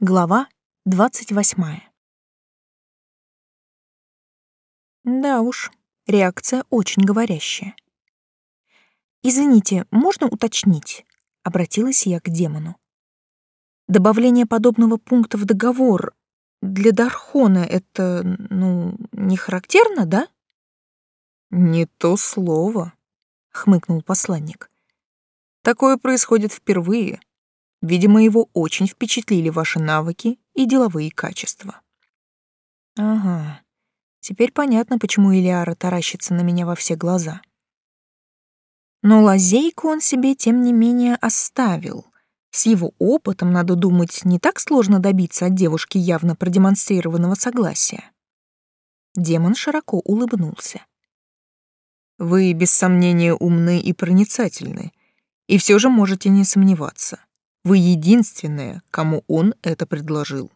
Глава двадцать восьмая. Да уж, реакция очень говорящая. «Извините, можно уточнить?» — обратилась я к демону. «Добавление подобного пункта в договор для Дархона — это, ну, не характерно, да?» «Не то слово», — хмыкнул посланник. «Такое происходит впервые. Видимо, его очень впечатлили ваши навыки и деловые качества». «Ага, теперь понятно, почему Илиара таращится на меня во все глаза». Но лазейку он себе, тем не менее, оставил. С его опытом, надо думать, не так сложно добиться от девушки явно продемонстрированного согласия. Демон широко улыбнулся. Вы, без сомнения, умны и проницательны, и все же можете не сомневаться. Вы единственная, кому он это предложил.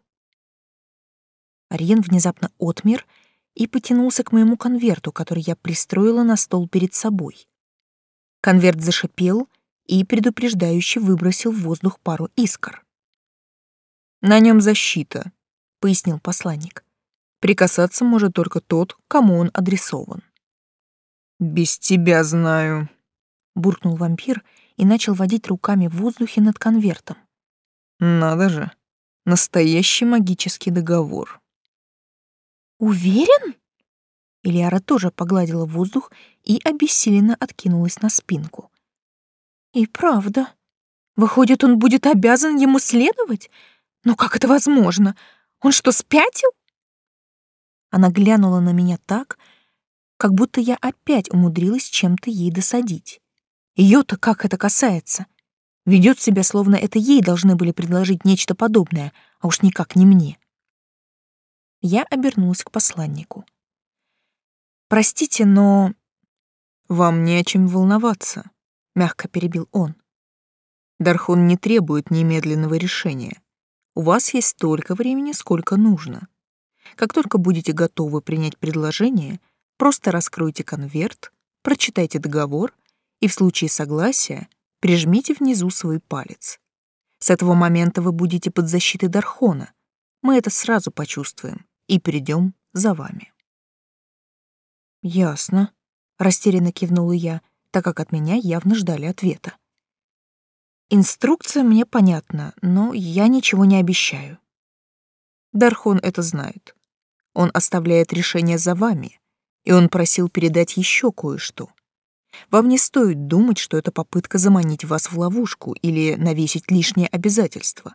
Ариен внезапно отмер и потянулся к моему конверту, который я пристроила на стол перед собой. Конверт зашипел и предупреждающе выбросил в воздух пару искр. «На нем защита», — пояснил посланник. «Прикасаться может только тот, кому он адресован». «Без тебя знаю», — буркнул вампир и начал водить руками в воздухе над конвертом. «Надо же, настоящий магический договор». «Уверен?» Ильяра тоже погладила воздух и обессиленно откинулась на спинку. «И правда. Выходит, он будет обязан ему следовать? Но как это возможно? Он что, спятил?» Она глянула на меня так, как будто я опять умудрилась чем-то ей досадить. Ее-то как это касается? Ведет себя, словно это ей должны были предложить нечто подобное, а уж никак не мне. Я обернулась к посланнику. «Простите, но...» «Вам не о чем волноваться», — мягко перебил он. «Дархон не требует немедленного решения. У вас есть столько времени, сколько нужно. Как только будете готовы принять предложение — Просто раскройте конверт, прочитайте договор и в случае согласия прижмите внизу свой палец. С этого момента вы будете под защитой Дархона. Мы это сразу почувствуем и придем за вами. Ясно, растерянно кивнула я, так как от меня явно ждали ответа. Инструкция мне понятна, но я ничего не обещаю. Дархон это знает. Он оставляет решение за вами, и он просил передать еще кое-что. Вам не стоит думать, что это попытка заманить вас в ловушку или навесить лишнее обязательство.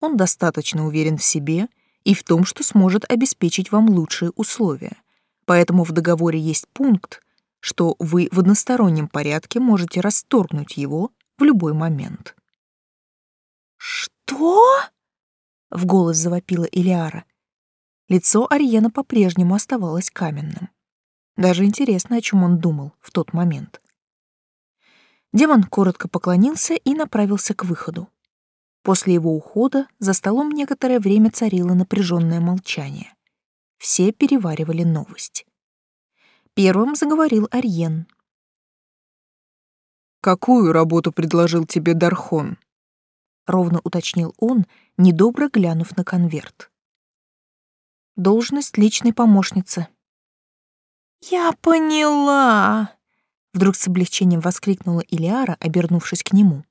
Он достаточно уверен в себе и в том, что сможет обеспечить вам лучшие условия. Поэтому в договоре есть пункт, что вы в одностороннем порядке можете расторгнуть его в любой момент. «Что?» — в голос завопила Илиара. Лицо Ариена по-прежнему оставалось каменным. Даже интересно, о чем он думал в тот момент. Демон коротко поклонился и направился к выходу. После его ухода за столом некоторое время царило напряженное молчание. Все переваривали новость. Первым заговорил Арьен. «Какую работу предложил тебе Дархон?» — ровно уточнил он, недобро глянув на конверт. «Должность личной помощницы», «Я поняла!» — вдруг с облегчением воскликнула Илиара, обернувшись к нему.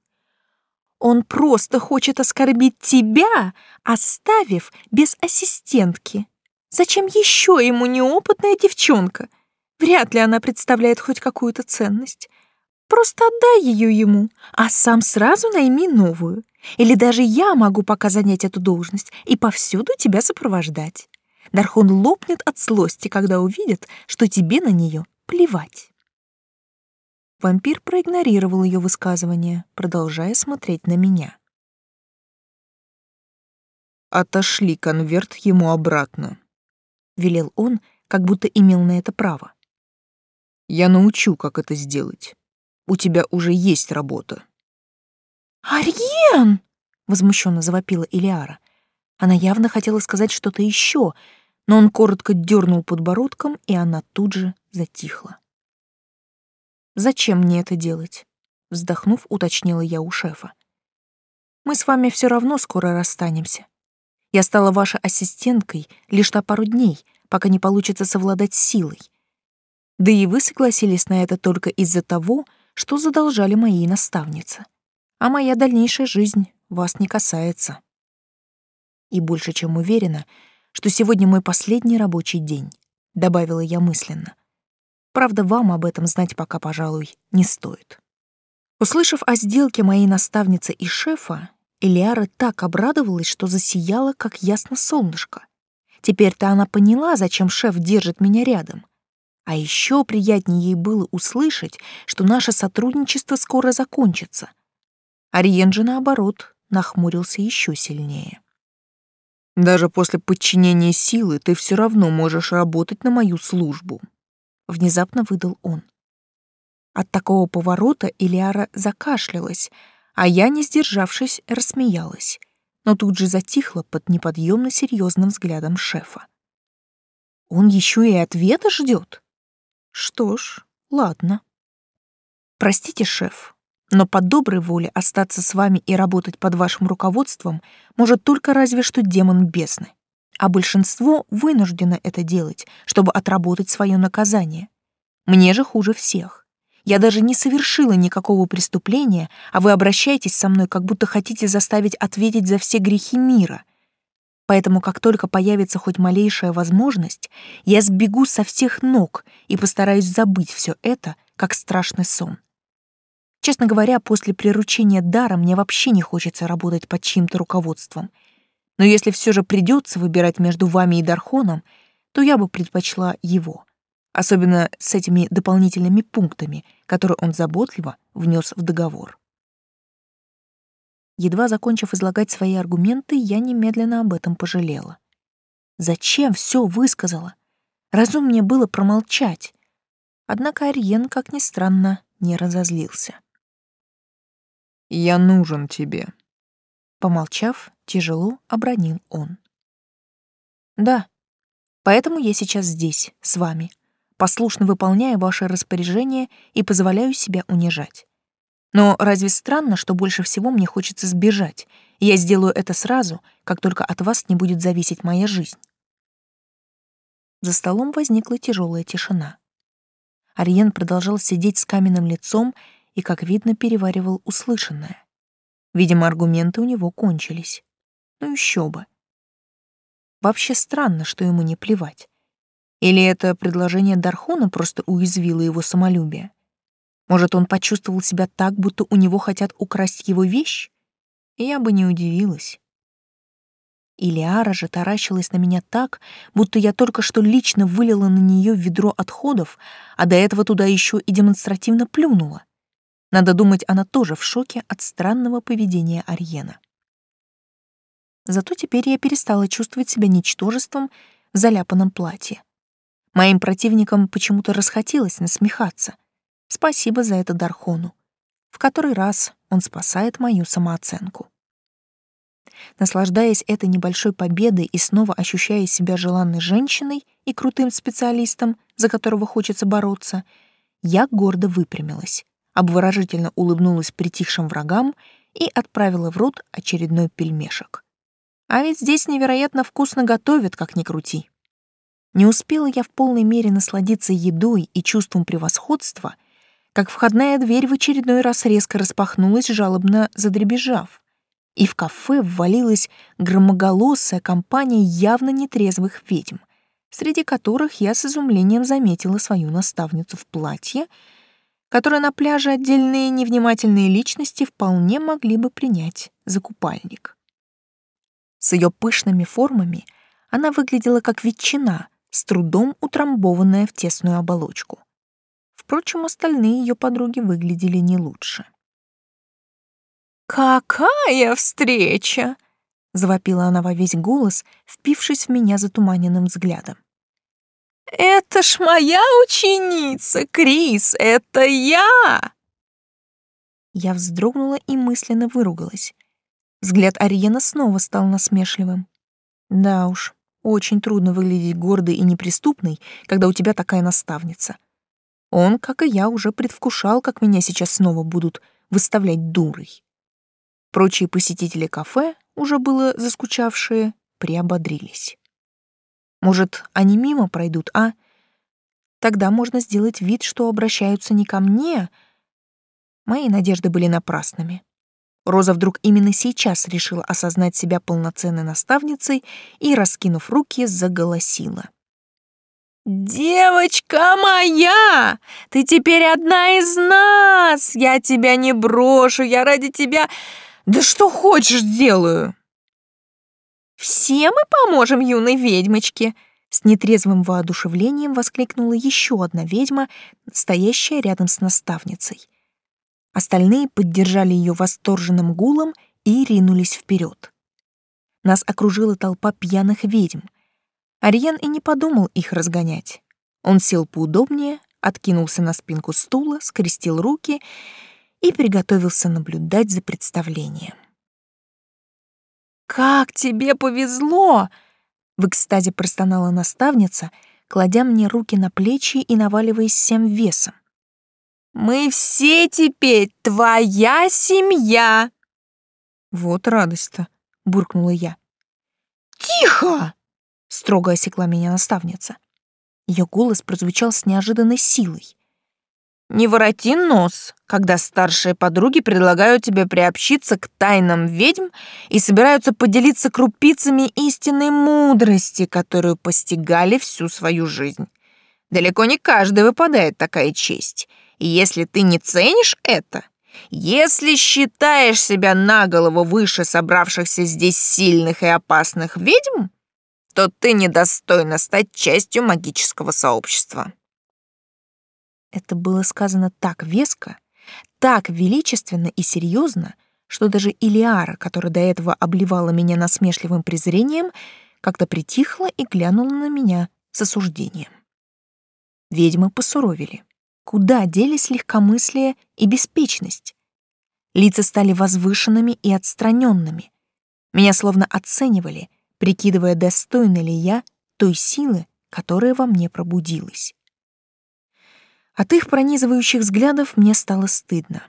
«Он просто хочет оскорбить тебя, оставив без ассистентки. Зачем еще ему неопытная девчонка? Вряд ли она представляет хоть какую-то ценность. Просто отдай ее ему, а сам сразу найми новую. Или даже я могу пока занять эту должность и повсюду тебя сопровождать. Дархон лопнет от злости, когда увидит, что тебе на нее плевать. Вампир проигнорировал ее высказывание, продолжая смотреть на меня. «Отошли конверт ему обратно», — велел он, как будто имел на это право. «Я научу, как это сделать. У тебя уже есть работа». «Ариен!» — возмущенно завопила Илиара. Она явно хотела сказать что-то еще, но он коротко дернул подбородком, и она тут же затихла. «Зачем мне это делать?» — вздохнув, уточнила я у шефа. «Мы с вами все равно скоро расстанемся. Я стала вашей ассистенткой лишь на пару дней, пока не получится совладать силой. Да и вы согласились на это только из-за того, что задолжали моей наставнице. А моя дальнейшая жизнь вас не касается. И больше чем уверена, что сегодня мой последний рабочий день, добавила я мысленно. Правда, вам об этом знать пока, пожалуй, не стоит. Услышав о сделке моей наставницы и шефа, Элиара так обрадовалась, что засияла, как ясно солнышко. Теперь-то она поняла, зачем шеф держит меня рядом. А еще приятнее ей было услышать, что наше сотрудничество скоро закончится. Ариен же, наоборот, нахмурился еще сильнее. «Даже после подчинения силы ты все равно можешь работать на мою службу», — внезапно выдал он. От такого поворота Илиара закашлялась, а я, не сдержавшись, рассмеялась, но тут же затихла под неподъемно серьезным взглядом шефа. Он еще и ответа ждет? Что ж, ладно. Простите, шеф, но по доброй воле остаться с вами и работать под вашим руководством может только разве что демон бездны. А большинство вынуждено это делать, чтобы отработать свое наказание. Мне же хуже всех. Я даже не совершила никакого преступления, а вы обращаетесь со мной, как будто хотите заставить ответить за все грехи мира. Поэтому как только появится хоть малейшая возможность, я сбегу со всех ног и постараюсь забыть все это, как страшный сон. Честно говоря, после приручения дара мне вообще не хочется работать под чьим-то руководством. Но если все же придется выбирать между вами и Дархоном, то я бы предпочла его особенно с этими дополнительными пунктами, которые он заботливо внес в договор. Едва закончив излагать свои аргументы, я немедленно об этом пожалела. Зачем все высказала? Разумнее было промолчать. Однако Ариен, как ни странно, не разозлился. «Я нужен тебе», — помолчав, тяжело обронил он. «Да, поэтому я сейчас здесь, с вами, послушно выполняю ваши распоряжения и позволяю себя унижать. Но разве странно, что больше всего мне хочется сбежать, и я сделаю это сразу, как только от вас не будет зависеть моя жизнь? За столом возникла тяжелая тишина. Ариен продолжал сидеть с каменным лицом и, как видно, переваривал услышанное. Видимо, аргументы у него кончились. Ну еще бы. Вообще странно, что ему не плевать. Или это предложение Дархона просто уязвило его самолюбие? Может, он почувствовал себя так, будто у него хотят украсть его вещь? Я бы не удивилась. Илиара же таращилась на меня так, будто я только что лично вылила на нее ведро отходов, а до этого туда еще и демонстративно плюнула. Надо думать, она тоже в шоке от странного поведения Арьена. Зато теперь я перестала чувствовать себя ничтожеством в заляпанном платье. Моим противникам почему-то расхотелось насмехаться. Спасибо за это Дархону. В который раз он спасает мою самооценку. Наслаждаясь этой небольшой победой и снова ощущая себя желанной женщиной и крутым специалистом, за которого хочется бороться, я гордо выпрямилась, обворожительно улыбнулась притихшим врагам и отправила в рот очередной пельмешек. А ведь здесь невероятно вкусно готовят, как ни крути. Не успела я в полной мере насладиться едой и чувством превосходства, как входная дверь в очередной раз резко распахнулась, жалобно задребежав, и в кафе ввалилась громоголосая компания явно нетрезвых ведьм, среди которых я с изумлением заметила свою наставницу в платье, которое на пляже отдельные невнимательные личности вполне могли бы принять за купальник. С ее пышными формами она выглядела как ветчина — с трудом утрамбованная в тесную оболочку. Впрочем, остальные ее подруги выглядели не лучше. «Какая встреча!» — завопила она во весь голос, впившись в меня затуманенным взглядом. «Это ж моя ученица, Крис, это я!» Я вздрогнула и мысленно выругалась. Взгляд Ариена снова стал насмешливым. Да уж, очень трудно выглядеть гордой и неприступной, когда у тебя такая наставница. Он, как и я, уже предвкушал, как меня сейчас снова будут выставлять дурой. Прочие посетители кафе, уже было заскучавшие, приободрились. Может, они мимо пройдут, а? Тогда можно сделать вид, что обращаются не ко мне. Мои надежды были напрасными. Роза вдруг именно сейчас решила осознать себя полноценной наставницей и, раскинув руки, заголосила. «Девочка моя! Ты теперь одна из нас! Я тебя не брошу, я ради тебя... Да что хочешь сделаю!» «Все мы поможем юной ведьмочке!» С нетрезвым воодушевлением воскликнула еще одна ведьма, стоящая рядом с наставницей. Остальные поддержали ее восторженным гулом и ринулись вперед. Нас окружила толпа пьяных ведьм. Ариен и не подумал их разгонять. Он сел поудобнее, откинулся на спинку стула, скрестил руки и приготовился наблюдать за представлением. «Как тебе повезло!» — в экстазе простонала наставница, кладя мне руки на плечи и наваливаясь всем весом. Мы все теперь твоя семья!» «Вот радость-то!» — буркнула я. «Тихо!» — строго осекла меня наставница. Ее голос прозвучал с неожиданной силой. «Не вороти нос, когда старшие подруги предлагают тебе приобщиться к тайнам ведьм и собираются поделиться крупицами истинной мудрости, которую постигали всю свою жизнь. Далеко не каждый выпадает такая честь, и если ты не ценишь это, если считаешь себя на голову выше собравшихся здесь сильных и опасных ведьм, то ты недостойна стать частью магического сообщества. Это было сказано так веско, так величественно и серьезно, что даже Илиара, которая до этого обливала меня насмешливым презрением, как-то притихла и глянула на меня с осуждением. Ведьмы посуровили. Куда делись легкомыслие и беспечность? Лица стали возвышенными и отстраненными. Меня словно оценивали, прикидывая, достойна ли я той силы, которая во мне пробудилась. От их пронизывающих взглядов мне стало стыдно.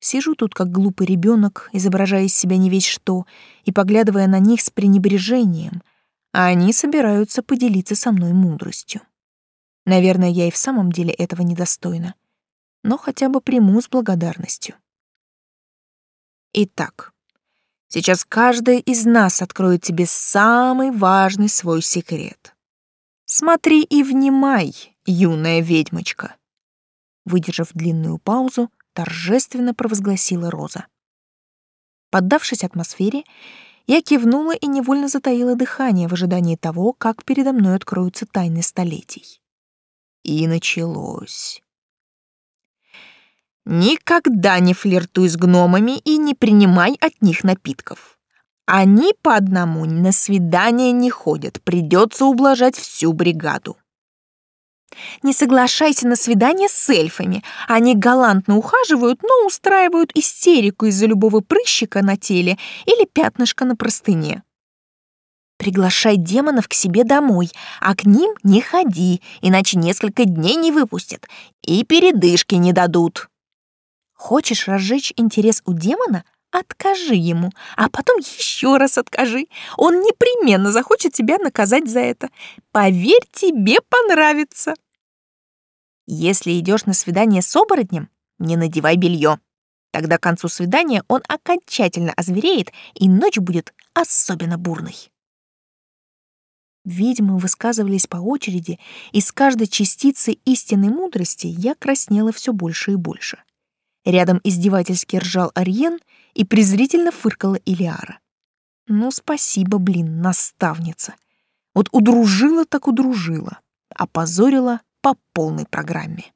Сижу тут, как глупый ребенок, изображая из себя не весь что, и поглядывая на них с пренебрежением, а они собираются поделиться со мной мудростью. Наверное, я и в самом деле этого недостойна. Но хотя бы приму с благодарностью. Итак, сейчас каждая из нас откроет тебе самый важный свой секрет. Смотри и внимай, юная ведьмочка. Выдержав длинную паузу, торжественно провозгласила Роза. Поддавшись атмосфере, я кивнула и невольно затаила дыхание в ожидании того, как передо мной откроются тайны столетий. И началось. Никогда не флиртуй с гномами и не принимай от них напитков. Они по одному на свидание не ходят, придется ублажать всю бригаду. Не соглашайся на свидание с эльфами. Они галантно ухаживают, но устраивают истерику из-за любого прыщика на теле или пятнышка на простыне. Приглашай демонов к себе домой, а к ним не ходи, иначе несколько дней не выпустят и передышки не дадут. Хочешь разжечь интерес у демона? Откажи ему, а потом еще раз откажи. Он непременно захочет тебя наказать за это. Поверь, тебе понравится. Если идешь на свидание с оборотнем, не надевай белье. Тогда к концу свидания он окончательно озвереет, и ночь будет особенно бурной. Ведьмы высказывались по очереди, и с каждой частицей истинной мудрости я краснела все больше и больше. Рядом издевательски ржал Ариен и презрительно фыркала Илиара. Ну, спасибо, блин, наставница. Вот удружила так удружила, опозорила по полной программе.